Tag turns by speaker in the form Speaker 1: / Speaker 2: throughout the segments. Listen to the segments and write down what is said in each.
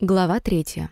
Speaker 1: Глава третья.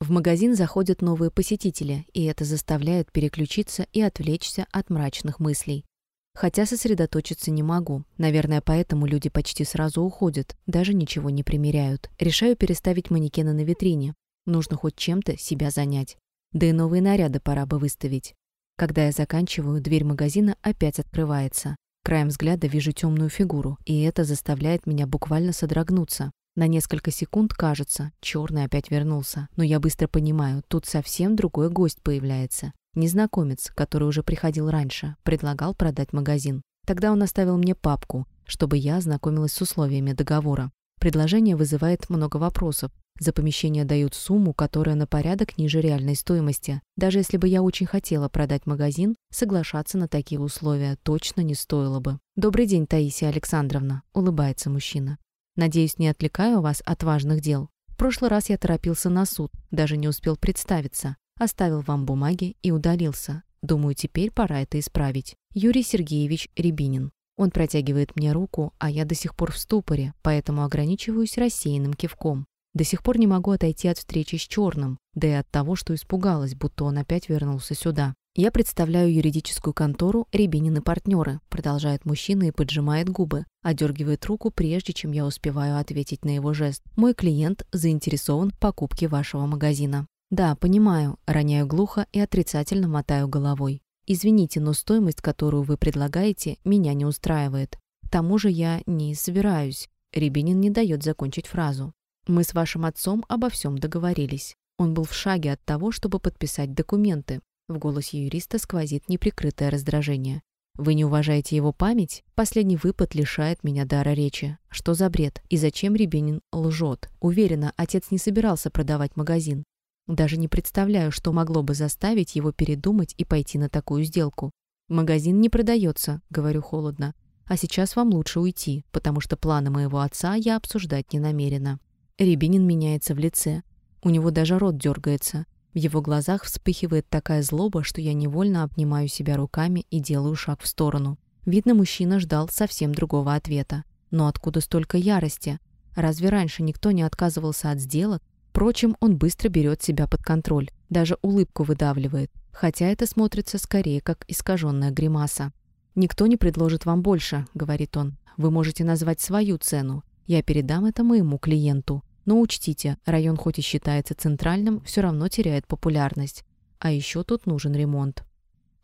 Speaker 1: В магазин заходят новые посетители, и это заставляет переключиться и отвлечься от мрачных мыслей. Хотя сосредоточиться не могу. Наверное, поэтому люди почти сразу уходят, даже ничего не примеряют. Решаю переставить манекены на витрине. Нужно хоть чем-то себя занять. Да и новые наряды пора бы выставить. Когда я заканчиваю, дверь магазина опять открывается. Краем взгляда вижу темную фигуру, и это заставляет меня буквально содрогнуться. На несколько секунд кажется, черный опять вернулся, но я быстро понимаю, тут совсем другой гость появляется. Незнакомец, который уже приходил раньше, предлагал продать магазин. Тогда он оставил мне папку, чтобы я ознакомилась с условиями договора. Предложение вызывает много вопросов. За помещение дают сумму, которая на порядок ниже реальной стоимости. Даже если бы я очень хотела продать магазин, соглашаться на такие условия точно не стоило бы. «Добрый день, Таисия Александровна», — улыбается мужчина. Надеюсь, не отвлекаю вас от важных дел. В прошлый раз я торопился на суд, даже не успел представиться. Оставил вам бумаги и удалился. Думаю, теперь пора это исправить. Юрий Сергеевич Рябинин. Он протягивает мне руку, а я до сих пор в ступоре, поэтому ограничиваюсь рассеянным кивком. До сих пор не могу отойти от встречи с Черным, да и от того, что испугалась, будто он опять вернулся сюда. «Я представляю юридическую контору «Рябинин партнеры», продолжает мужчина и поджимает губы, одергивает руку, прежде чем я успеваю ответить на его жест. «Мой клиент заинтересован в покупке вашего магазина». «Да, понимаю», роняю глухо и отрицательно мотаю головой. «Извините, но стоимость, которую вы предлагаете, меня не устраивает. К тому же я не собираюсь». Рябинин не дает закончить фразу. «Мы с вашим отцом обо всем договорились. Он был в шаге от того, чтобы подписать документы. В голосе юриста сквозит неприкрытое раздражение. «Вы не уважаете его память? Последний выпад лишает меня дара речи. Что за бред? И зачем Рябинин лжет? Уверена, отец не собирался продавать магазин. Даже не представляю, что могло бы заставить его передумать и пойти на такую сделку. «Магазин не продается», — говорю холодно. «А сейчас вам лучше уйти, потому что планы моего отца я обсуждать не намерена». Рябинин меняется в лице. У него даже рот дергается. В его глазах вспыхивает такая злоба, что я невольно обнимаю себя руками и делаю шаг в сторону. Видно, мужчина ждал совсем другого ответа. Но откуда столько ярости? Разве раньше никто не отказывался от сделок? Впрочем, он быстро берет себя под контроль, даже улыбку выдавливает, хотя это смотрится скорее как искаженная гримаса. «Никто не предложит вам больше», — говорит он. «Вы можете назвать свою цену. Я передам это моему клиенту. Но учтите, район хоть и считается центральным, все равно теряет популярность. А еще тут нужен ремонт.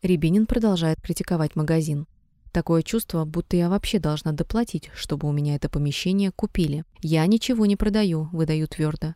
Speaker 1: Рябинин продолжает критиковать магазин. Такое чувство, будто я вообще должна доплатить, чтобы у меня это помещение купили. Я ничего не продаю, выдаю твердо.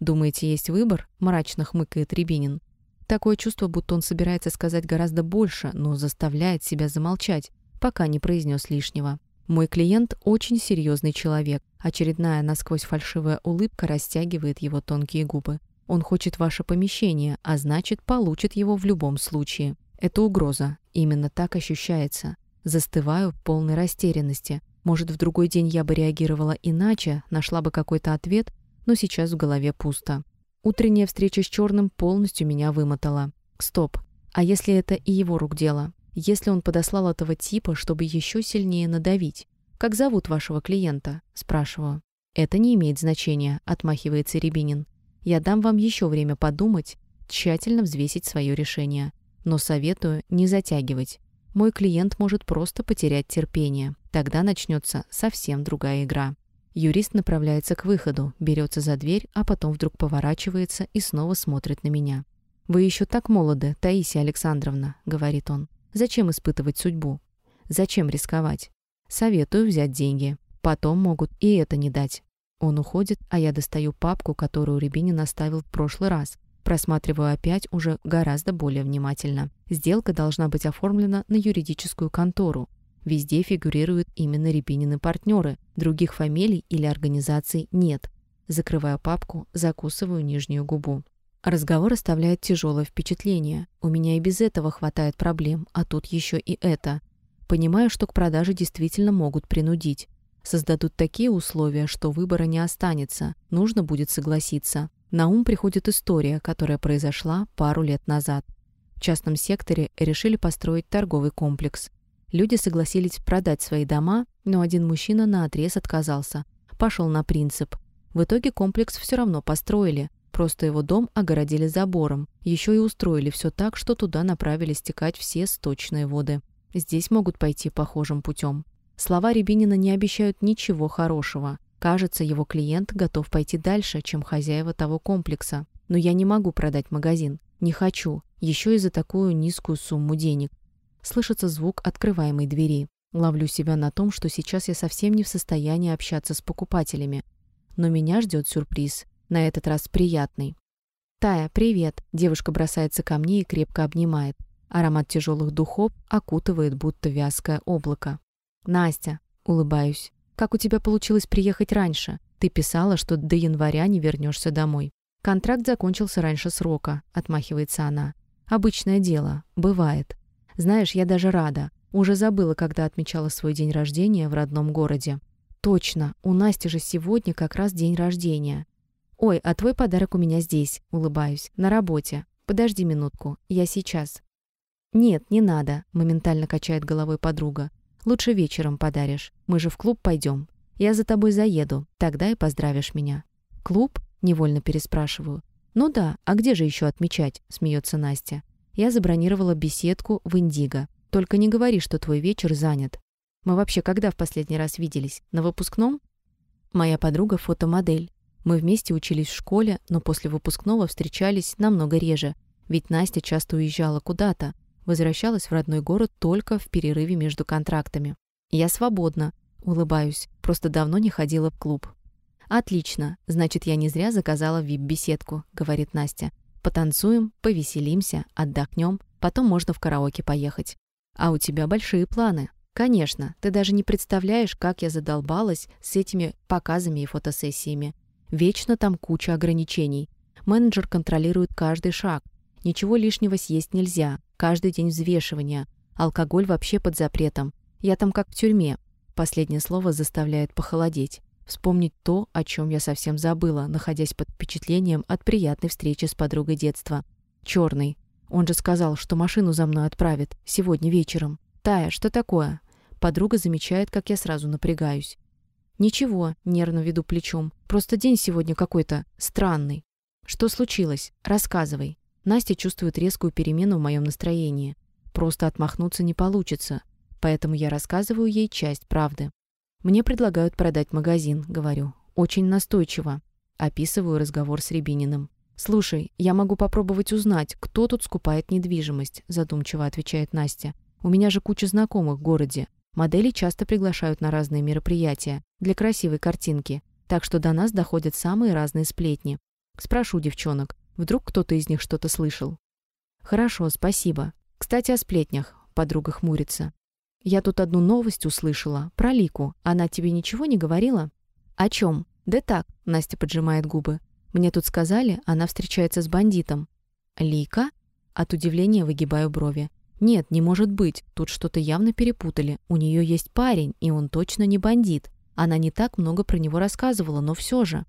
Speaker 1: Думаете, есть выбор? Мрачно хмыкает Рябинин. Такое чувство, будто он собирается сказать гораздо больше, но заставляет себя замолчать, пока не произнес лишнего. Мой клиент очень серьезный человек. Очередная насквозь фальшивая улыбка растягивает его тонкие губы. Он хочет ваше помещение, а значит, получит его в любом случае. Это угроза. Именно так ощущается. Застываю в полной растерянности. Может, в другой день я бы реагировала иначе, нашла бы какой-то ответ, но сейчас в голове пусто. Утренняя встреча с Черным полностью меня вымотала. Стоп. А если это и его рук дело? Если он подослал этого типа, чтобы еще сильнее надавить. «Как зовут вашего клиента?» – спрашиваю. «Это не имеет значения», – отмахивается Рябинин. «Я дам вам еще время подумать, тщательно взвесить свое решение. Но советую не затягивать. Мой клиент может просто потерять терпение. Тогда начнется совсем другая игра». Юрист направляется к выходу, берется за дверь, а потом вдруг поворачивается и снова смотрит на меня. «Вы еще так молоды, Таисия Александровна», — говорит он. Зачем испытывать судьбу? Зачем рисковать? Советую взять деньги. Потом могут и это не дать. Он уходит, а я достаю папку, которую Рябинин оставил в прошлый раз. Просматриваю опять уже гораздо более внимательно. Сделка должна быть оформлена на юридическую контору. Везде фигурируют именно Рябинины партнеры. Других фамилий или организаций нет. Закрываю папку, закусываю нижнюю губу. Разговор оставляет тяжелое впечатление. У меня и без этого хватает проблем, а тут еще и это. Понимаю, что к продаже действительно могут принудить. Создадут такие условия, что выбора не останется. Нужно будет согласиться. На ум приходит история, которая произошла пару лет назад. В частном секторе решили построить торговый комплекс. Люди согласились продать свои дома, но один мужчина наотрез отказался. Пошел на принцип. В итоге комплекс все равно построили, просто его дом огородили забором, еще и устроили все так, что туда направили стекать все сточные воды. Здесь могут пойти похожим путем. Слова Рябинина не обещают ничего хорошего. Кажется, его клиент готов пойти дальше, чем хозяева того комплекса. Но я не могу продать магазин. Не хочу. Еще и за такую низкую сумму денег. Слышится звук открываемой двери. Ловлю себя на том, что сейчас я совсем не в состоянии общаться с покупателями. Но меня ждет сюрприз. На этот раз приятный. «Тая, привет!» Девушка бросается ко мне и крепко обнимает. Аромат тяжелых духов окутывает, будто вязкое облако. «Настя!» — улыбаюсь. «Как у тебя получилось приехать раньше? Ты писала, что до января не вернешься домой». «Контракт закончился раньше срока», — отмахивается она. «Обычное дело. Бывает. Знаешь, я даже рада. Уже забыла, когда отмечала свой день рождения в родном городе. Точно, у Насти же сегодня как раз день рождения. Ой, а твой подарок у меня здесь, улыбаюсь, на работе. Подожди минутку, я сейчас. «Нет, не надо», — моментально качает головой подруга. «Лучше вечером подаришь. Мы же в клуб пойдем. Я за тобой заеду, тогда и поздравишь меня». «Клуб?» — невольно переспрашиваю. «Ну да, а где же еще отмечать?» — смеется Настя. «Я забронировала беседку в Индиго. Только не говори, что твой вечер занят. Мы вообще когда в последний раз виделись? На выпускном?» Моя подруга — фотомодель. Мы вместе учились в школе, но после выпускного встречались намного реже, ведь Настя часто уезжала куда-то, Возвращалась в родной город только в перерыве между контрактами. Я свободна, улыбаюсь, просто давно не ходила в клуб. «Отлично, значит, я не зря заказала вип-беседку», — говорит Настя. «Потанцуем, повеселимся, отдохнем, потом можно в караоке поехать». «А у тебя большие планы». «Конечно, ты даже не представляешь, как я задолбалась с этими показами и фотосессиями. Вечно там куча ограничений. Менеджер контролирует каждый шаг. Ничего лишнего съесть нельзя, Каждый день взвешивания. Алкоголь вообще под запретом. Я там как в тюрьме. Последнее слово заставляет похолодеть. Вспомнить то, о чем я совсем забыла, находясь под впечатлением от приятной встречи с подругой детства. Черный. Он же сказал, что машину за мной отправит. Сегодня вечером. «Тая, что такое?» Подруга замечает, как я сразу напрягаюсь. «Ничего», — нервно веду плечом. «Просто день сегодня какой-то странный». «Что случилось? Рассказывай». Настя чувствует резкую перемену в моем настроении. Просто отмахнуться не получится, поэтому я рассказываю ей часть правды. Мне предлагают продать магазин, говорю. Очень настойчиво. Описываю разговор с Рябининым. «Слушай, я могу попробовать узнать, кто тут скупает недвижимость», задумчиво отвечает Настя. «У меня же куча знакомых в городе. Модели часто приглашают на разные мероприятия для красивой картинки, так что до нас доходят самые разные сплетни. Спрошу девчонок, Вдруг кто-то из них что-то слышал. «Хорошо, спасибо. Кстати, о сплетнях», — подруга хмурится. «Я тут одну новость услышала. Про Лику. Она тебе ничего не говорила?» «О чем?» «Да так», — Настя поджимает губы. «Мне тут сказали, она встречается с бандитом». «Лика?» От удивления выгибаю брови. «Нет, не может быть. Тут что-то явно перепутали. У нее есть парень, и он точно не бандит. Она не так много про него рассказывала, но все же».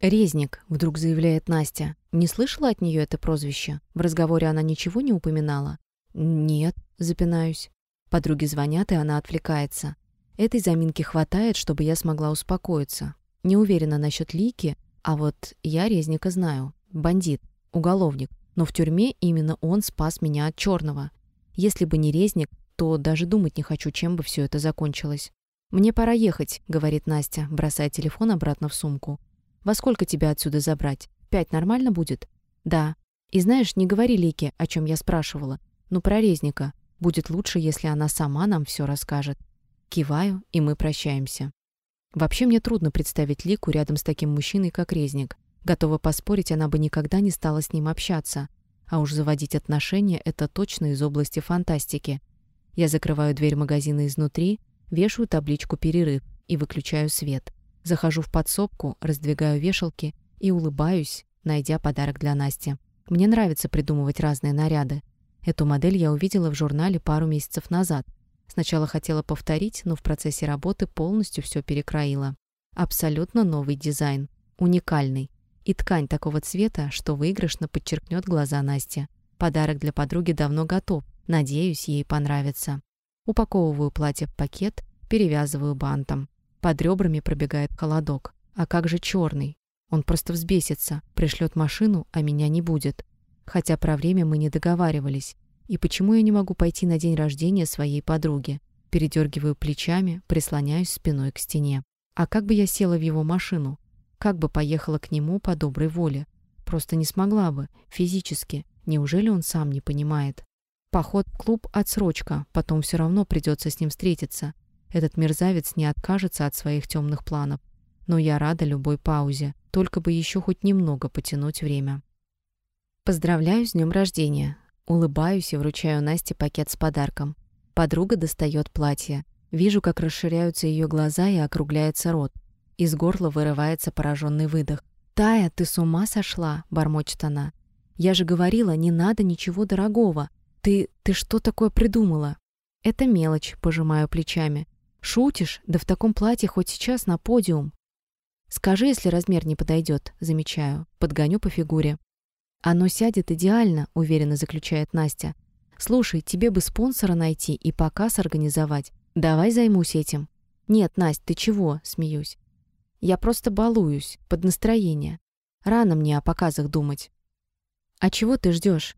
Speaker 1: «Резник», — вдруг заявляет Настя. «Не слышала от нее это прозвище? В разговоре она ничего не упоминала?» «Нет», — запинаюсь. Подруги звонят, и она отвлекается. Этой заминки хватает, чтобы я смогла успокоиться. Не уверена насчет Лики, а вот я Резника знаю. Бандит, уголовник. Но в тюрьме именно он спас меня от черного. Если бы не Резник, то даже думать не хочу, чем бы все это закончилось. «Мне пора ехать», — говорит Настя, бросая телефон обратно в сумку. Во сколько тебя отсюда забрать? Пять нормально будет? Да. И знаешь, не говори Лике, о чем я спрашивала. Ну, про Резника. Будет лучше, если она сама нам все расскажет. Киваю, и мы прощаемся. Вообще мне трудно представить Лику рядом с таким мужчиной, как Резник. Готова поспорить, она бы никогда не стала с ним общаться. А уж заводить отношения — это точно из области фантастики. Я закрываю дверь магазина изнутри, вешаю табличку «Перерыв» и выключаю свет. Захожу в подсобку, раздвигаю вешалки и улыбаюсь, найдя подарок для Насти. Мне нравится придумывать разные наряды. Эту модель я увидела в журнале пару месяцев назад. Сначала хотела повторить, но в процессе работы полностью все перекроила. Абсолютно новый дизайн. Уникальный. И ткань такого цвета, что выигрышно подчеркнет глаза Насти. Подарок для подруги давно готов. Надеюсь, ей понравится. Упаковываю платье в пакет, перевязываю бантом. Под ребрами пробегает холодок. А как же черный? Он просто взбесится, пришлет машину, а меня не будет. Хотя про время мы не договаривались. И почему я не могу пойти на день рождения своей подруги? Передергиваю плечами, прислоняюсь спиной к стене. А как бы я села в его машину? Как бы поехала к нему по доброй воле? Просто не смогла бы, физически. Неужели он сам не понимает? Поход в клуб — отсрочка, потом все равно придется с ним встретиться. Этот мерзавец не откажется от своих темных планов. Но я рада любой паузе, только бы еще хоть немного потянуть время. Поздравляю с днем рождения. Улыбаюсь и вручаю Насте пакет с подарком. Подруга достает платье. Вижу, как расширяются ее глаза и округляется рот. Из горла вырывается пораженный выдох. «Тая, ты с ума сошла?» — бормочет она. «Я же говорила, не надо ничего дорогого. Ты... ты что такое придумала?» «Это мелочь», — пожимаю плечами. «Шутишь? Да в таком платье хоть сейчас на подиум». «Скажи, если размер не подойдет», — замечаю. Подгоню по фигуре. «Оно сядет идеально», — уверенно заключает Настя. «Слушай, тебе бы спонсора найти и показ организовать. Давай займусь этим». «Нет, Настя, ты чего?» — смеюсь. «Я просто балуюсь, под настроение. Рано мне о показах думать». «А чего ты ждешь?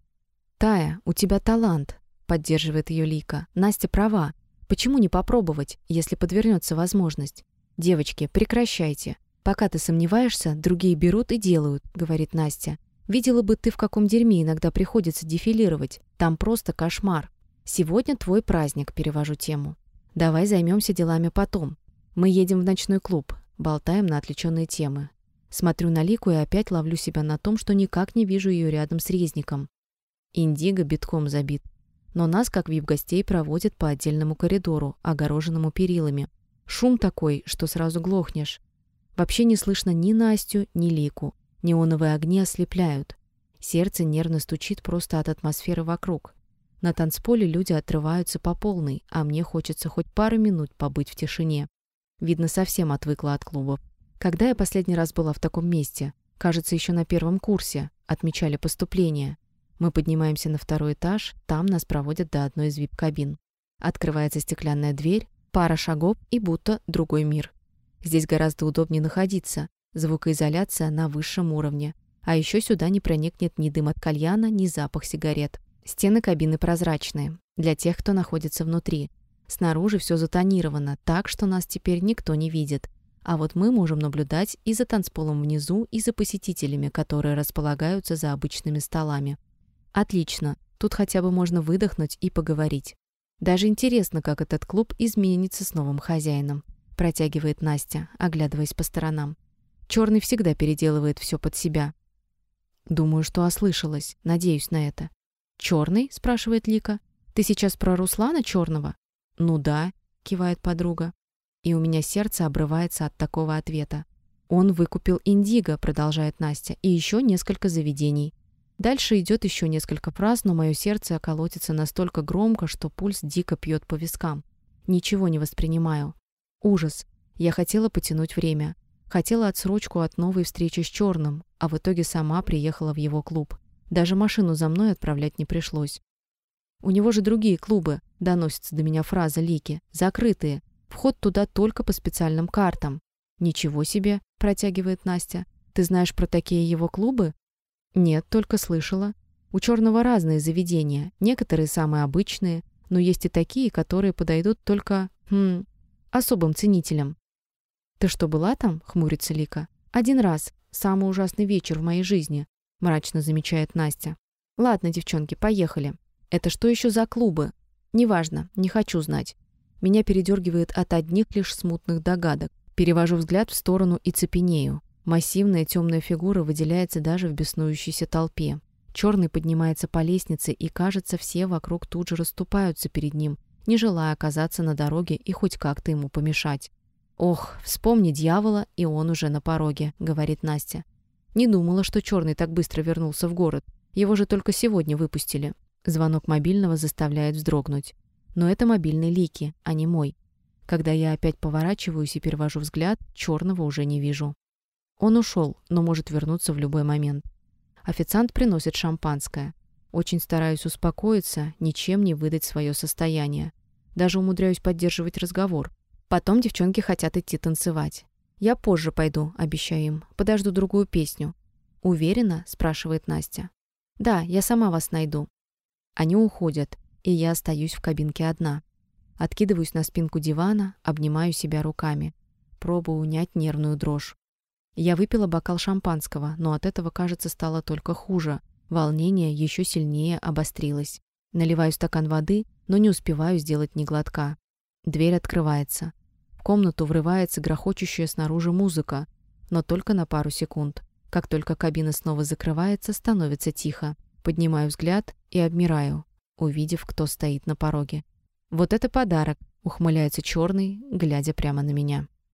Speaker 1: «Тая, у тебя талант», — поддерживает ее Лика. «Настя права. Почему не попробовать, если подвернется возможность? Девочки, прекращайте. Пока ты сомневаешься, другие берут и делают», — говорит Настя. Видела бы ты, в каком дерьме иногда приходится дефилировать. Там просто кошмар. Сегодня твой праздник, перевожу тему. Давай займемся делами потом. Мы едем в ночной клуб, болтаем на отвлеченные темы. Смотрю на Лику и опять ловлю себя на том, что никак не вижу ее рядом с резником. Индиго битком забит. Но нас, как вип-гостей, проводят по отдельному коридору, огороженному перилами. Шум такой, что сразу глохнешь. Вообще не слышно ни Настю, ни Лику. Неоновые огни ослепляют. Сердце нервно стучит просто от атмосферы вокруг. На танцполе люди отрываются по полной, а мне хочется хоть пару минут побыть в тишине. Видно, совсем отвыкла от клубов. Когда я последний раз была в таком месте? Кажется, еще на первом курсе. Отмечали поступление. Мы поднимаемся на второй этаж, там нас проводят до одной из вип-кабин. Открывается стеклянная дверь, пара шагов и будто другой мир. Здесь гораздо удобнее находиться. Звукоизоляция на высшем уровне. А еще сюда не проникнет ни дым от кальяна, ни запах сигарет. Стены кабины прозрачные, для тех, кто находится внутри. Снаружи все затонировано, так что нас теперь никто не видит. А вот мы можем наблюдать и за танцполом внизу, и за посетителями, которые располагаются за обычными столами. Отлично, тут хотя бы можно выдохнуть и поговорить. Даже интересно, как этот клуб изменится с новым хозяином, протягивает Настя, оглядываясь по сторонам. Черный всегда переделывает все под себя. Думаю, что ослышалась. Надеюсь на это. Черный? спрашивает Лика. Ты сейчас про Руслана Черного? Ну да, кивает подруга. И у меня сердце обрывается от такого ответа. Он выкупил Индиго, продолжает Настя, и еще несколько заведений. Дальше идет еще несколько фраз, но мое сердце колотится настолько громко, что пульс дико пьет по вискам. Ничего не воспринимаю. Ужас. Я хотела потянуть время. Хотела отсрочку от новой встречи с Черным, а в итоге сама приехала в его клуб. Даже машину за мной отправлять не пришлось. «У него же другие клубы», — доносится до меня фраза Лики. «Закрытые. Вход туда только по специальным картам». «Ничего себе», — протягивает Настя. «Ты знаешь про такие его клубы?» «Нет, только слышала. У Черного разные заведения. Некоторые самые обычные, но есть и такие, которые подойдут только, хм, особым ценителям. «Ты что, была там?» — хмурится Лика. «Один раз. Самый ужасный вечер в моей жизни», — мрачно замечает Настя. «Ладно, девчонки, поехали. Это что еще за клубы? Неважно, не хочу знать. Меня передергивает от одних лишь смутных догадок. Перевожу взгляд в сторону и цепенею. Массивная темная фигура выделяется даже в беснующейся толпе. Черный поднимается по лестнице, и, кажется, все вокруг тут же расступаются перед ним, не желая оказаться на дороге и хоть как-то ему помешать. «Ох, вспомни дьявола, и он уже на пороге», — говорит Настя. «Не думала, что черный так быстро вернулся в город. Его же только сегодня выпустили». Звонок мобильного заставляет вздрогнуть. Но это мобильный Лики, а не мой. Когда я опять поворачиваюсь и перевожу взгляд, черного уже не вижу. Он ушел, но может вернуться в любой момент. Официант приносит шампанское. Очень стараюсь успокоиться, ничем не выдать свое состояние. Даже умудряюсь поддерживать разговор. Потом девчонки хотят идти танцевать. «Я позже пойду», — обещаю им. «Подожду другую песню». «Уверена?» — спрашивает Настя. «Да, я сама вас найду». Они уходят, и я остаюсь в кабинке одна. Откидываюсь на спинку дивана, обнимаю себя руками. Пробую унять нервную дрожь. Я выпила бокал шампанского, но от этого, кажется, стало только хуже. Волнение еще сильнее обострилось. Наливаю стакан воды, но не успеваю сделать ни глотка. Дверь открывается. В комнату врывается грохочущая снаружи музыка, но только на пару секунд. Как только кабина снова закрывается, становится тихо. Поднимаю взгляд и обмираю, увидев, кто стоит на пороге. «Вот это подарок!» — ухмыляется черный, глядя прямо на меня.